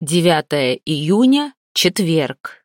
9 июня, четверг.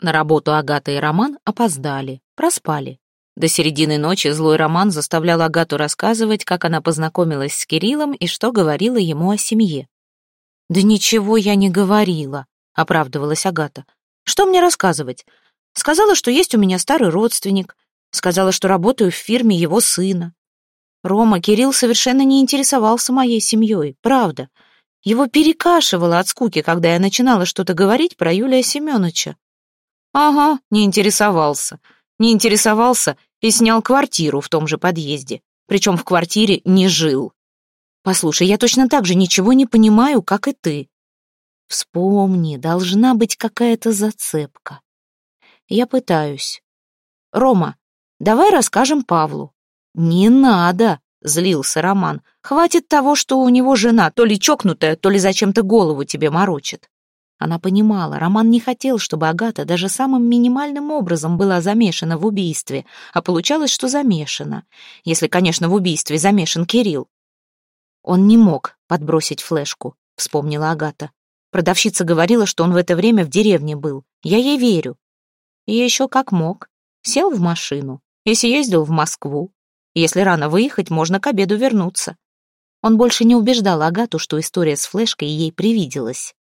На работу Агата и Роман опоздали, проспали. До середины ночи злой Роман заставлял Агату рассказывать, как она познакомилась с Кириллом и что говорила ему о семье. «Да ничего я не говорила», — оправдывалась Агата. «Что мне рассказывать? Сказала, что есть у меня старый родственник. Сказала, что работаю в фирме его сына. Рома, Кирилл совершенно не интересовался моей семьей, правда. Его перекашивало от скуки, когда я начинала что-то говорить про Юлия Семеновича. Ага, не интересовался. Не интересовался и снял квартиру в том же подъезде. Причем в квартире не жил. Послушай, я точно так же ничего не понимаю, как и ты. Вспомни, должна быть какая-то зацепка. Я пытаюсь. Рома, давай расскажем Павлу. Не надо, Злился Роман. «Хватит того, что у него жена, то ли чокнутая, то ли зачем-то голову тебе морочит». Она понимала, Роман не хотел, чтобы Агата даже самым минимальным образом была замешана в убийстве, а получалось, что замешана. Если, конечно, в убийстве замешан Кирилл. Он не мог подбросить флешку, вспомнила Агата. Продавщица говорила, что он в это время в деревне был. Я ей верю. И еще как мог. Сел в машину и съездил в Москву. Если рано выехать, можно к обеду вернуться. Он больше не убеждал Агату, что история с флешкой ей привиделась.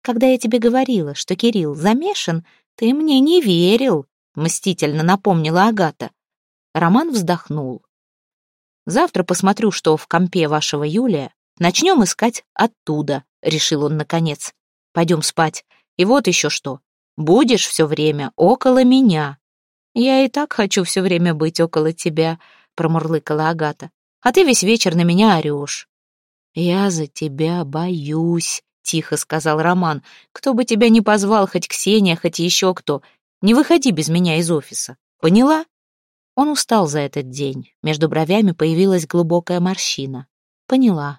«Когда я тебе говорила, что Кирилл замешан, ты мне не верил», — мстительно напомнила Агата. Роман вздохнул. «Завтра посмотрю, что в компе вашего Юлия. Начнем искать оттуда», — решил он наконец. «Пойдем спать. И вот еще что. Будешь все время около меня. Я и так хочу все время быть около тебя», промурлыкала Агата. «А ты весь вечер на меня орешь». «Я за тебя боюсь», — тихо сказал Роман. «Кто бы тебя ни позвал, хоть Ксения, хоть еще кто, не выходи без меня из офиса. Поняла?» Он устал за этот день. Между бровями появилась глубокая морщина. «Поняла».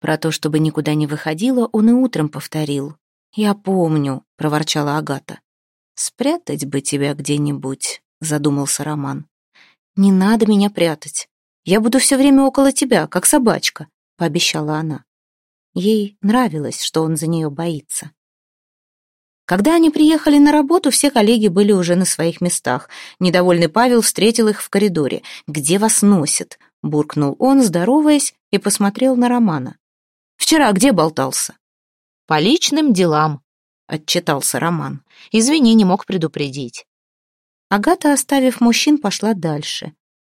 Про то, чтобы никуда не выходила, он и утром повторил. «Я помню», — проворчала Агата. «Спрятать бы тебя где-нибудь», — задумался Роман. «Не надо меня прятать. Я буду все время около тебя, как собачка», — пообещала она. Ей нравилось, что он за нее боится. Когда они приехали на работу, все коллеги были уже на своих местах. Недовольный Павел встретил их в коридоре. «Где вас носит?» — буркнул он, здороваясь, и посмотрел на Романа. «Вчера где болтался?» «По личным делам», — отчитался Роман. «Извини, не мог предупредить». Агата, оставив мужчин, пошла дальше.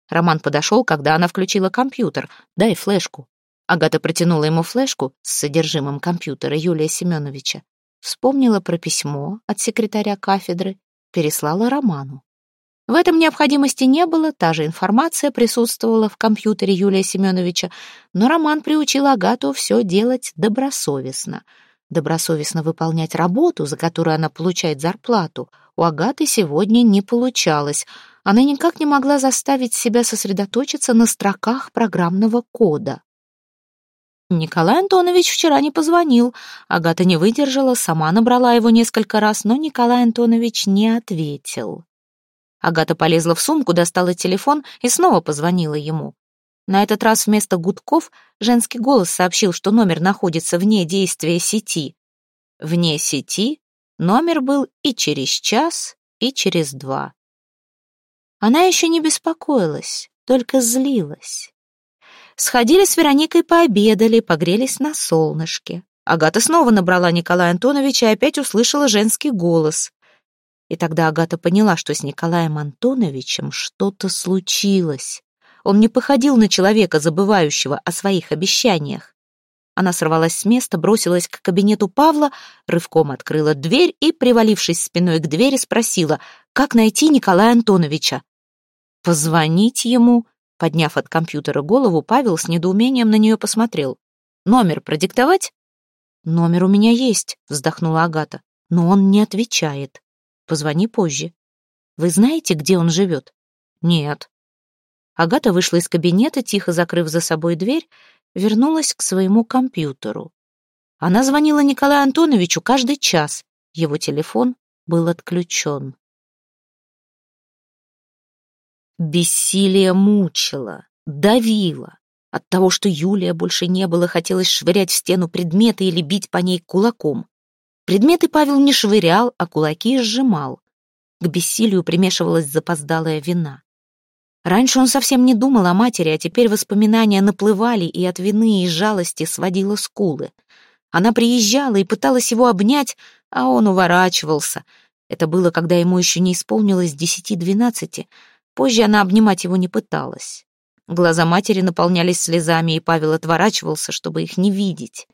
Роман подошел, когда она включила компьютер. «Дай флешку». Агата протянула ему флешку с содержимым компьютера Юлия Семеновича. Вспомнила про письмо от секретаря кафедры, переслала Роману. В этом необходимости не было, та же информация присутствовала в компьютере Юлия Семеновича, но Роман приучил Агату все делать добросовестно. Добросовестно выполнять работу, за которую она получает зарплату — у Агаты сегодня не получалось. Она никак не могла заставить себя сосредоточиться на строках программного кода. Николай Антонович вчера не позвонил. Агата не выдержала, сама набрала его несколько раз, но Николай Антонович не ответил. Агата полезла в сумку, достала телефон и снова позвонила ему. На этот раз вместо гудков женский голос сообщил, что номер находится вне действия сети. Вне сети Номер был и через час, и через два. Она еще не беспокоилась, только злилась. Сходили с Вероникой пообедали, погрелись на солнышке. Агата снова набрала Николая Антоновича и опять услышала женский голос. И тогда Агата поняла, что с Николаем Антоновичем что-то случилось. Он не походил на человека, забывающего о своих обещаниях. Она сорвалась с места, бросилась к кабинету Павла, рывком открыла дверь и, привалившись спиной к двери, спросила, как найти Николая Антоновича. «Позвонить ему?» Подняв от компьютера голову, Павел с недоумением на нее посмотрел. «Номер продиктовать?» «Номер у меня есть», — вздохнула Агата. «Но он не отвечает. Позвони позже. Вы знаете, где он живет?» «Нет». Агата вышла из кабинета, тихо закрыв за собой дверь, вернулась к своему компьютеру. Она звонила Николаю Антоновичу каждый час. Его телефон был отключен. Бессилие мучило, давило. От того, что Юлия больше не было, хотелось швырять в стену предметы или бить по ней кулаком. Предметы Павел не швырял, а кулаки сжимал. К бессилию примешивалась запоздалая вина. Раньше он совсем не думал о матери, а теперь воспоминания наплывали, и от вины и жалости сводило скулы. Она приезжала и пыталась его обнять, а он уворачивался. Это было, когда ему еще не исполнилось десяти-двенадцати. Позже она обнимать его не пыталась. Глаза матери наполнялись слезами, и Павел отворачивался, чтобы их не видеть.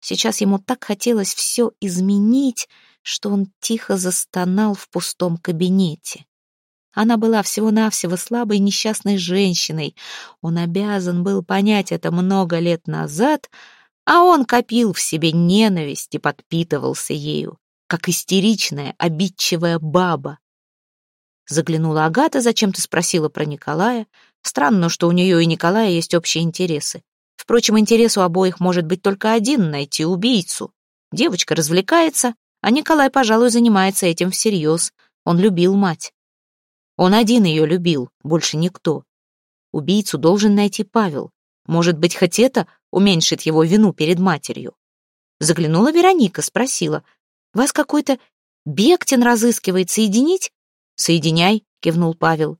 Сейчас ему так хотелось все изменить, что он тихо застонал в пустом кабинете. Она была всего-навсего слабой несчастной женщиной. Он обязан был понять это много лет назад, а он копил в себе ненависть и подпитывался ею, как истеричная, обидчивая баба. Заглянула Агата, зачем-то спросила про Николая. Странно, что у нее и Николая есть общие интересы. Впрочем, интерес у обоих может быть только один — найти убийцу. Девочка развлекается, а Николай, пожалуй, занимается этим всерьез. Он любил мать. Он один ее любил, больше никто. Убийцу должен найти Павел. Может быть, хоть это уменьшит его вину перед матерью. Заглянула Вероника, спросила. «Вас какой-то Бектин разыскивает, соединить?» «Соединяй», — кивнул Павел.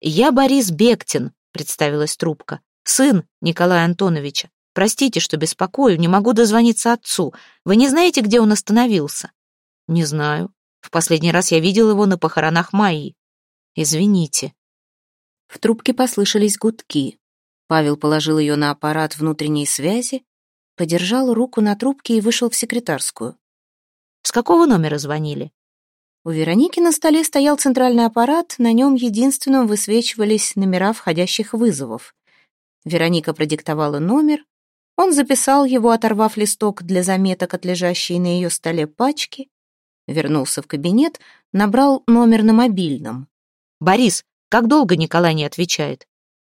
«Я Борис Бектин», — представилась трубка. «Сын Николая Антоновича. Простите, что беспокою, не могу дозвониться отцу. Вы не знаете, где он остановился?» «Не знаю. В последний раз я видел его на похоронах Майи. Извините». В трубке послышались гудки. Павел положил ее на аппарат внутренней связи, подержал руку на трубке и вышел в секретарскую. «С какого номера звонили?» У Вероники на столе стоял центральный аппарат, на нем единственным высвечивались номера входящих вызовов. Вероника продиктовала номер, он записал его, оторвав листок для заметок от лежащей на ее столе пачки, вернулся в кабинет, набрал номер на мобильном. «Борис, как долго Николай не отвечает?»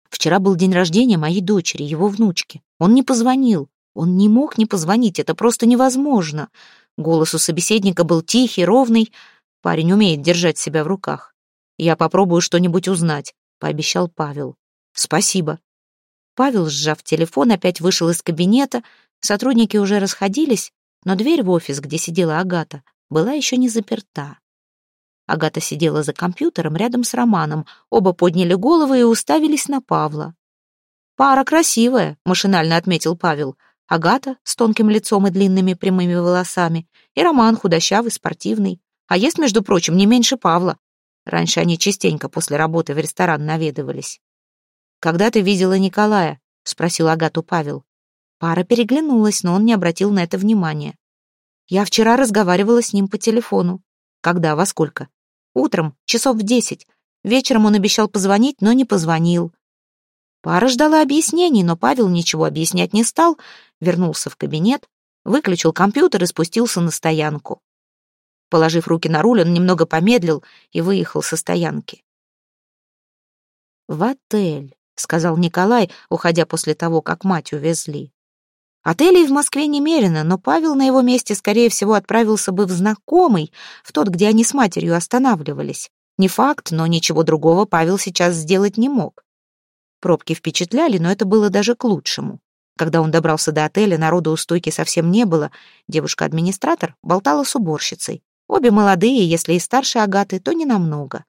«Вчера был день рождения моей дочери, его внучки. Он не позвонил. Он не мог не позвонить, это просто невозможно». Голос у собеседника был тихий, ровный. Парень умеет держать себя в руках. «Я попробую что-нибудь узнать», — пообещал Павел. «Спасибо». Павел, сжав телефон, опять вышел из кабинета. Сотрудники уже расходились, но дверь в офис, где сидела Агата, была еще не заперта. Агата сидела за компьютером рядом с Романом. Оба подняли головы и уставились на Павла. «Пара красивая», — машинально отметил Павел. Агата с тонким лицом и длинными прямыми волосами, и Роман худощавый, спортивный. А есть, между прочим, не меньше Павла. Раньше они частенько после работы в ресторан наведывались. «Когда ты видела Николая?» — спросил Агату Павел. Пара переглянулась, но он не обратил на это внимания. «Я вчера разговаривала с ним по телефону». «Когда? Во сколько?» Утром, часов в десять. Вечером он обещал позвонить, но не позвонил. Пара ждала объяснений, но Павел ничего объяснять не стал, вернулся в кабинет, выключил компьютер и спустился на стоянку. Положив руки на руль, он немного помедлил и выехал со стоянки. «В отель», — сказал Николай, уходя после того, как мать увезли. Отелей в Москве немерено, но Павел на его месте, скорее всего, отправился бы в знакомый, в тот, где они с матерью останавливались. Не факт, но ничего другого Павел сейчас сделать не мог. Пробки впечатляли, но это было даже к лучшему. Когда он добрался до отеля, народу у стойки совсем не было. Девушка-администратор болтала с уборщицей. Обе молодые, если и старше Агаты, то не намного.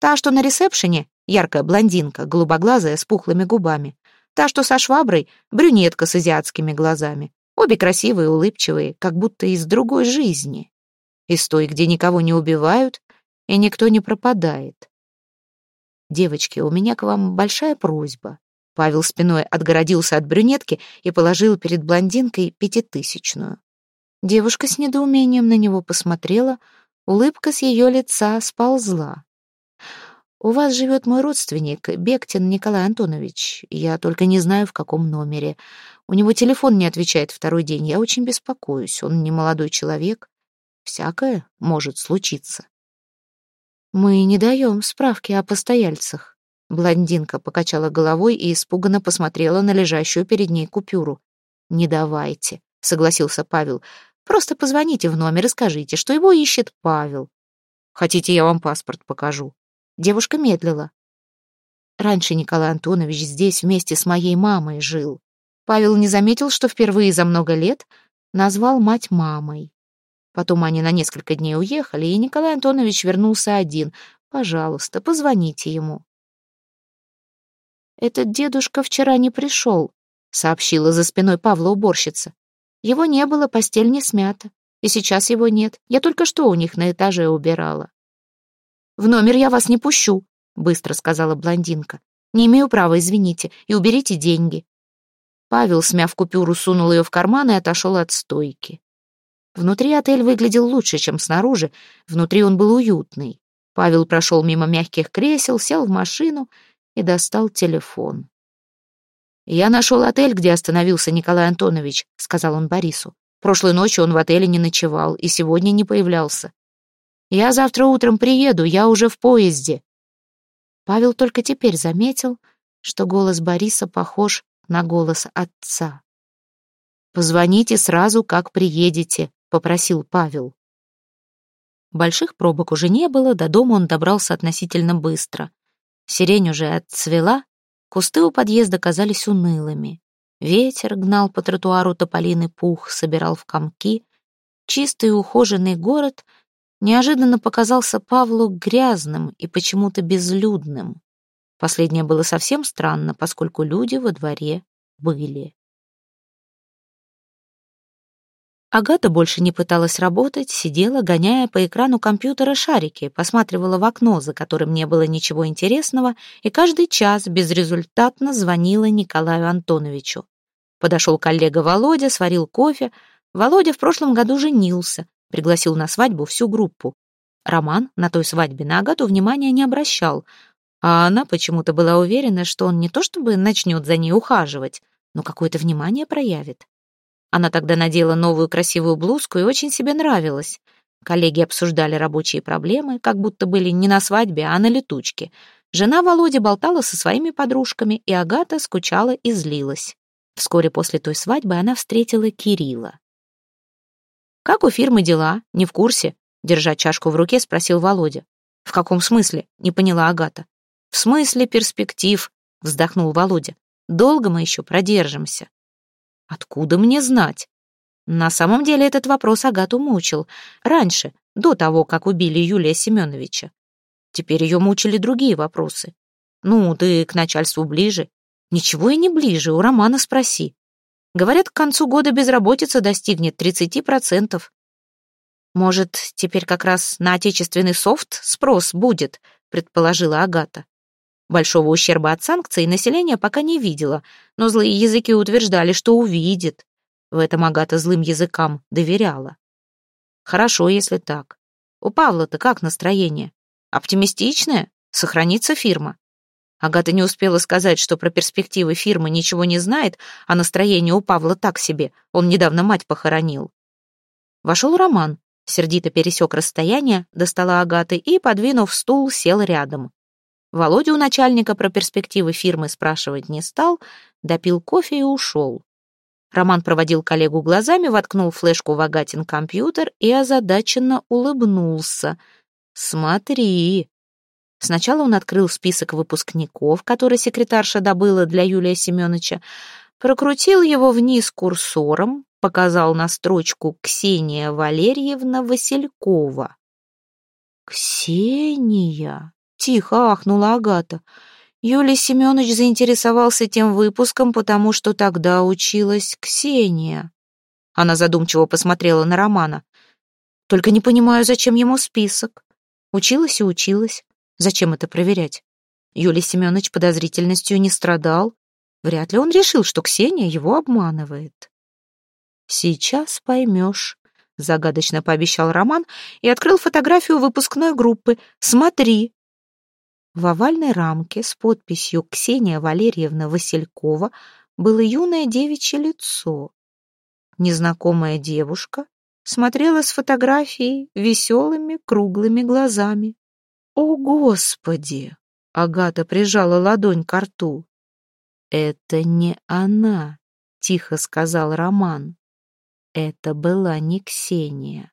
Та, что на ресепшене, яркая блондинка, голубоглазая, с пухлыми губами. Та, что со шваброй, брюнетка с азиатскими глазами. Обе красивые, улыбчивые, как будто из другой жизни. Из той, где никого не убивают и никто не пропадает. «Девочки, у меня к вам большая просьба». Павел спиной отгородился от брюнетки и положил перед блондинкой пятитысячную. Девушка с недоумением на него посмотрела, улыбка с ее лица сползла. «У вас живет мой родственник, Бектин Николай Антонович. Я только не знаю, в каком номере. У него телефон не отвечает второй день. Я очень беспокоюсь. Он не молодой человек. Всякое может случиться». «Мы не даем справки о постояльцах». Блондинка покачала головой и испуганно посмотрела на лежащую перед ней купюру. «Не давайте», — согласился Павел. «Просто позвоните в номер и скажите, что его ищет Павел. Хотите, я вам паспорт покажу?» Девушка медлила. Раньше Николай Антонович здесь вместе с моей мамой жил. Павел не заметил, что впервые за много лет назвал мать мамой. Потом они на несколько дней уехали, и Николай Антонович вернулся один. Пожалуйста, позвоните ему. «Этот дедушка вчера не пришел», — сообщила за спиной Павла уборщица. «Его не было, постель не смята. И сейчас его нет. Я только что у них на этаже убирала». «В номер я вас не пущу», — быстро сказала блондинка. «Не имею права, извините, и уберите деньги». Павел, смяв купюру, сунул ее в карман и отошел от стойки. Внутри отель выглядел лучше, чем снаружи. Внутри он был уютный. Павел прошел мимо мягких кресел, сел в машину и достал телефон. «Я нашел отель, где остановился Николай Антонович», — сказал он Борису. «Прошлой ночью он в отеле не ночевал и сегодня не появлялся. Я завтра утром приеду, я уже в поезде». Павел только теперь заметил, что голос Бориса похож на голос отца. «Позвоните сразу, как приедете», — попросил Павел. Больших пробок уже не было, до дома он добрался относительно быстро. Сирень уже отцвела, кусты у подъезда казались унылыми. Ветер гнал по тротуару тополиный пух, собирал в комки. Чистый и ухоженный город неожиданно показался Павлу грязным и почему-то безлюдным. Последнее было совсем странно, поскольку люди во дворе были. Агата больше не пыталась работать, сидела, гоняя по экрану компьютера шарики, посматривала в окно, за которым не было ничего интересного, и каждый час безрезультатно звонила Николаю Антоновичу. Подошел коллега Володя, сварил кофе. Володя в прошлом году женился, пригласил на свадьбу всю группу. Роман на той свадьбе на Агату внимания не обращал, а она почему-то была уверена, что он не то чтобы начнет за ней ухаживать, но какое-то внимание проявит. Она тогда надела новую красивую блузку и очень себе нравилась. Коллеги обсуждали рабочие проблемы, как будто были не на свадьбе, а на летучке. Жена Володи болтала со своими подружками, и Агата скучала и злилась. Вскоре после той свадьбы она встретила Кирилла. «Как у фирмы дела? Не в курсе?» Держа чашку в руке, спросил Володя. «В каком смысле?» — не поняла Агата. «В смысле перспектив?» — вздохнул Володя. «Долго мы еще продержимся». «Откуда мне знать?» На самом деле этот вопрос Агату мучил. Раньше, до того, как убили Юлия Семеновича. Теперь ее мучили другие вопросы. «Ну, ты к начальству ближе?» «Ничего и не ближе, у Романа спроси». Говорят, к концу года безработица достигнет 30%. Может, теперь как раз на отечественный софт спрос будет, предположила Агата. Большого ущерба от санкций население пока не видело, но злые языки утверждали, что увидит. В этом Агата злым языкам доверяла. Хорошо, если так. У Павла-то как настроение? Оптимистичное? Сохранится фирма? Агата не успела сказать, что про перспективы фирмы ничего не знает, а настроение у Павла так себе, он недавно мать похоронил. Вошел Роман, сердито пересек расстояние, достала Агаты и, подвинув стул, сел рядом. Володя у начальника про перспективы фирмы спрашивать не стал, допил кофе и ушел. Роман проводил коллегу глазами, воткнул флешку в Агатин компьютер и озадаченно улыбнулся. «Смотри!» Сначала он открыл список выпускников, который секретарша добыла для Юлия Семеновича, прокрутил его вниз курсором, показал на строчку «Ксения Валерьевна Василькова». «Ксения!» Тихо ахнула Агата. Юлий Семенович заинтересовался тем выпуском, потому что тогда училась Ксения. Она задумчиво посмотрела на Романа. Только не понимаю, зачем ему список. Училась и училась. Зачем это проверять? Юлий Семенович подозрительностью не страдал. Вряд ли он решил, что Ксения его обманывает. «Сейчас поймешь», — загадочно пообещал Роман и открыл фотографию выпускной группы. «Смотри». В овальной рамке с подписью «Ксения Валерьевна Василькова» было юное девичье лицо. Незнакомая девушка смотрела с фотографией веселыми круглыми глазами. «О, Господи!» — Агата прижала ладонь к рту. «Это не она», — тихо сказал Роман. Это была не Ксения.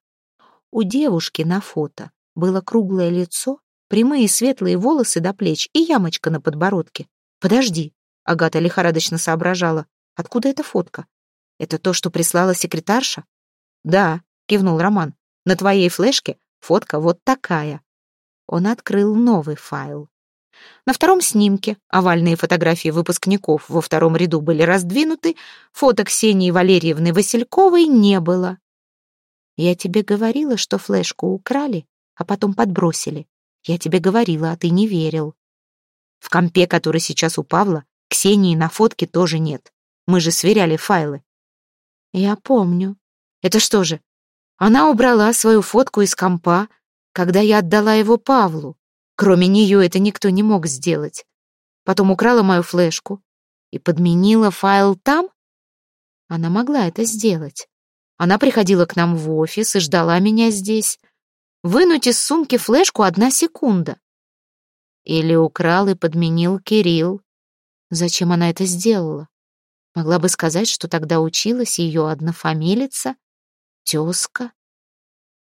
У девушки на фото было круглое лицо Прямые светлые волосы до плеч и ямочка на подбородке. Подожди, Агата лихорадочно соображала. Откуда эта фотка? Это то, что прислала секретарша? Да, кивнул Роман. На твоей флешке фотка вот такая. Он открыл новый файл. На втором снимке овальные фотографии выпускников во втором ряду были раздвинуты, фото Ксении Валерьевны Васильковой не было. Я тебе говорила, что флешку украли, а потом подбросили. Я тебе говорила, а ты не верил. В компе, который сейчас у Павла, Ксении на фотке тоже нет. Мы же сверяли файлы. Я помню. Это что же? Она убрала свою фотку из компа, когда я отдала его Павлу. Кроме нее это никто не мог сделать. Потом украла мою флешку и подменила файл там? Она могла это сделать. Она приходила к нам в офис и ждала меня здесь. Вынуть из сумки флешку одна секунда. Или украл и подменил Кирилл. Зачем она это сделала? Могла бы сказать, что тогда училась ее однофамилица, тезка.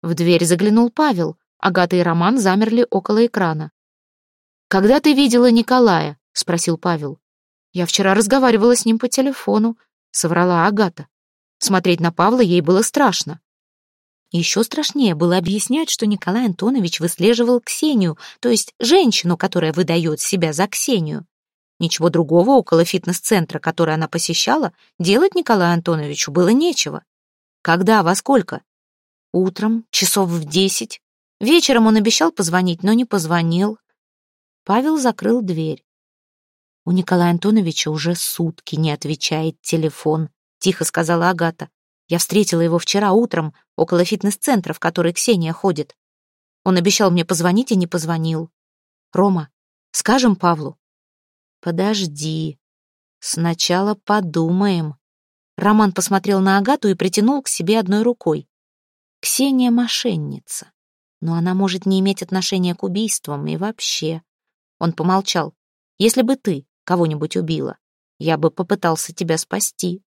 В дверь заглянул Павел. Агата и Роман замерли около экрана. «Когда ты видела Николая?» — спросил Павел. «Я вчера разговаривала с ним по телефону», — соврала Агата. Смотреть на Павла ей было страшно. Еще страшнее было объяснять, что Николай Антонович выслеживал Ксению, то есть женщину, которая выдает себя за Ксению. Ничего другого около фитнес-центра, который она посещала, делать Николаю Антоновичу было нечего. Когда, во сколько? Утром, часов в десять. Вечером он обещал позвонить, но не позвонил. Павел закрыл дверь. У Николая Антоновича уже сутки не отвечает телефон тихо сказала Агата. Я встретила его вчера утром около фитнес-центра, в который Ксения ходит. Он обещал мне позвонить и не позвонил. Рома, скажем Павлу. Подожди. Сначала подумаем. Роман посмотрел на Агату и притянул к себе одной рукой. Ксения мошенница. Но она может не иметь отношения к убийствам и вообще. Он помолчал. Если бы ты кого-нибудь убила, я бы попытался тебя спасти.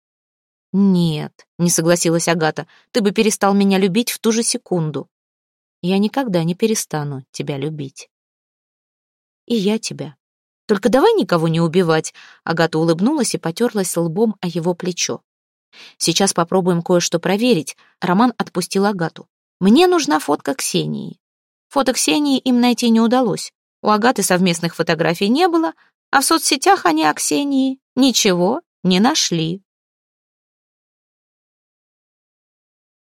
«Нет», — не согласилась Агата, — «ты бы перестал меня любить в ту же секунду». «Я никогда не перестану тебя любить». «И я тебя. Только давай никого не убивать», — Агата улыбнулась и потерлась лбом о его плечо. «Сейчас попробуем кое-что проверить». Роман отпустил Агату. «Мне нужна фотка Ксении». Фото Ксении им найти не удалось. У Агаты совместных фотографий не было, а в соцсетях они о Ксении ничего не нашли.